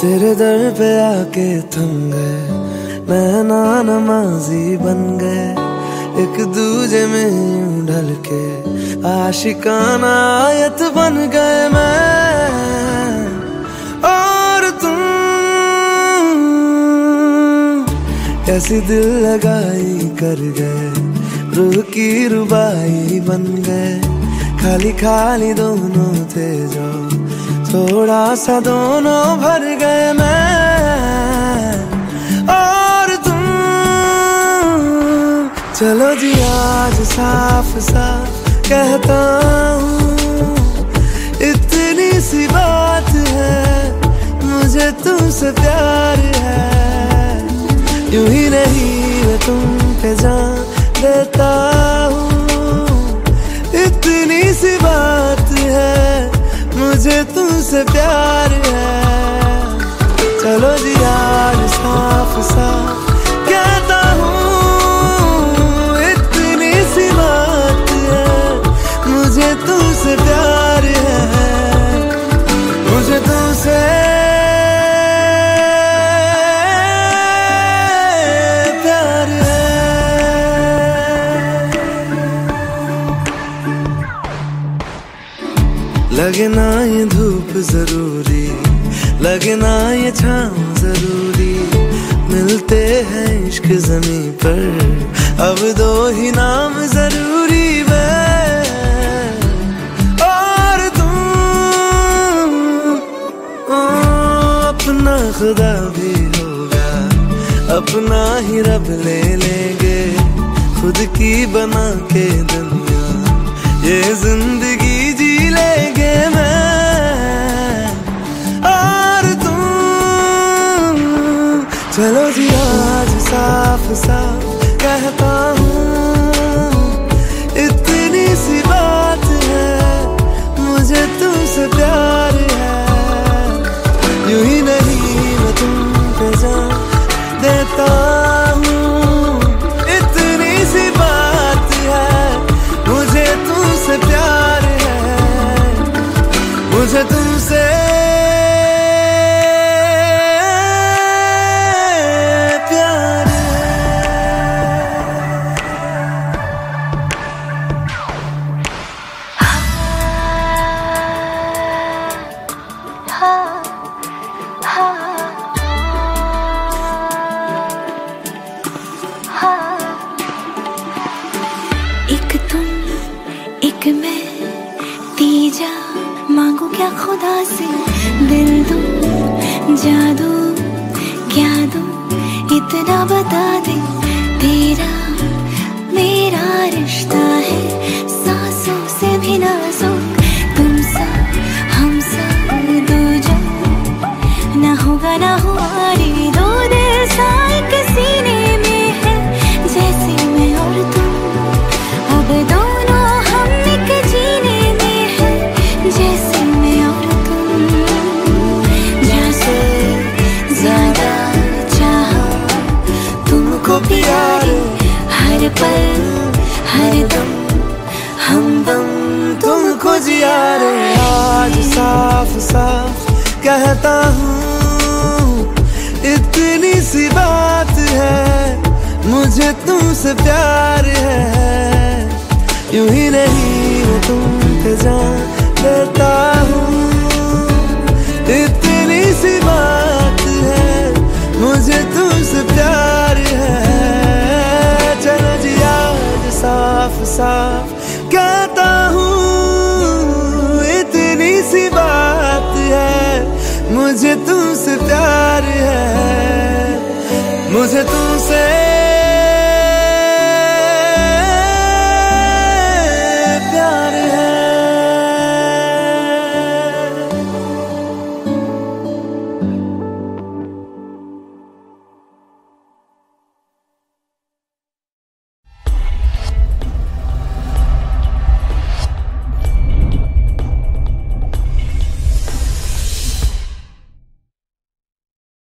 तेरे दर पे आके थम गए। नैना नमाजी बन गए। एक दूजे में ढल के आशिकाना आयत बन गए मैं। और तुम कैसी दिल लगाई कर गए। रूह की रुबाई बन गए। खाली खाली दोनों थे जो थोड़ा सा दोनों भर गए मैं। और तुम, चलो जी आज साफ़ साफ़ कहता हूँ, इतनी सी बात है, मुझे तुमसे प्यार है। यूँ ही नहीं मुझे तुमसे प्यार है। चलो जी। लगे ना ये धूप ज़रूरी लगे ना ये छाँव ज़रूरी। मिलते हैं इश्क जमी पर अब दो ही नाम ज़रूरी और ओ, अपना खुदा भी होगा अपना ही रब ले लेंगे खुद की बना के दुनिया। ये ज़िंदगी क्या खुदा से दिल दो, जादू क्या दो? इतना बता दे, तेरा मेरा रिश्ता है, सांसों से भी नाजुक पल हर दम हमदम तुमको जिया रे। आज साफ़ साफ़ कहता हूँ, इतनी सी बात है, मुझे तुमसे प्यार है। यूँ ही नहीं मैं तुम पे साफ़ कहता हूँ इतनी सी बात है मुझे तुमसे प्यार है मुझे तुमसे